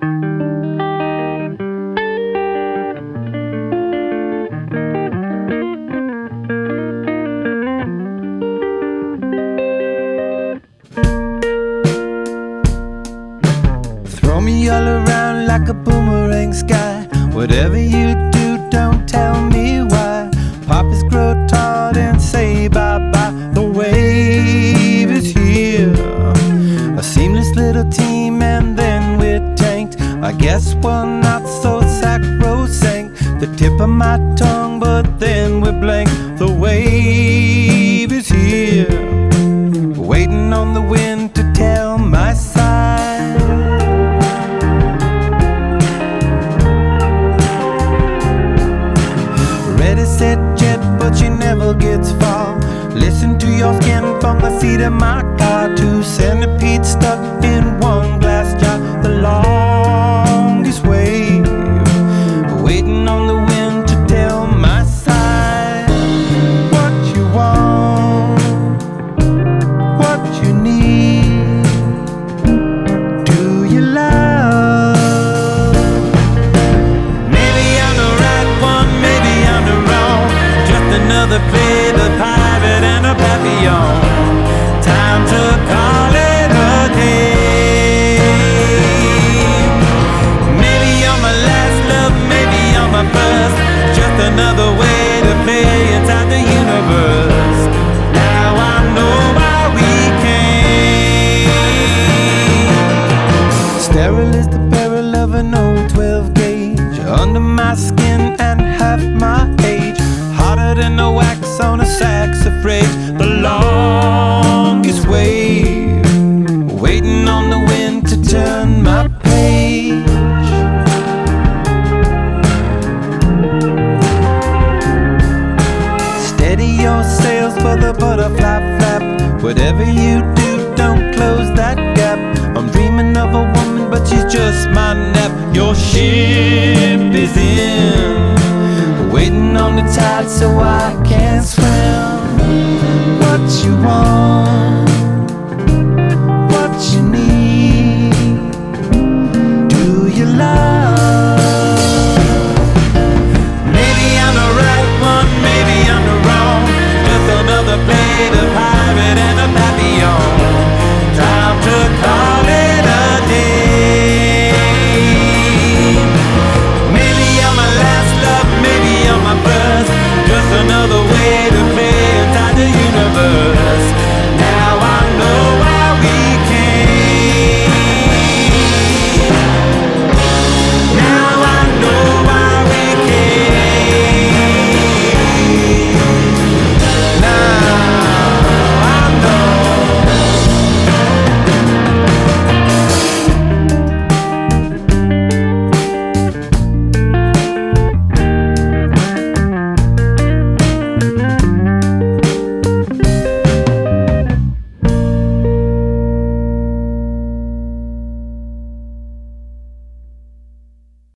Throw me all around like a boomerang sky. Whatever you do, I guess we're not so sacrosanct. The tip of my tongue, but then we're blank. The wave is here. Waiting on the wind to tell my side. Ready, set, jet, but she never gets far. Listen to your skin from the seat of my car. Two centipedes stuck my skin and half my age. Hotter than the wax on a saxifrage. The longest wave, waiting on the wind to turn my page. Steady your sails for the butterfly flap. Whatever you do, tide so I can swim. What you want?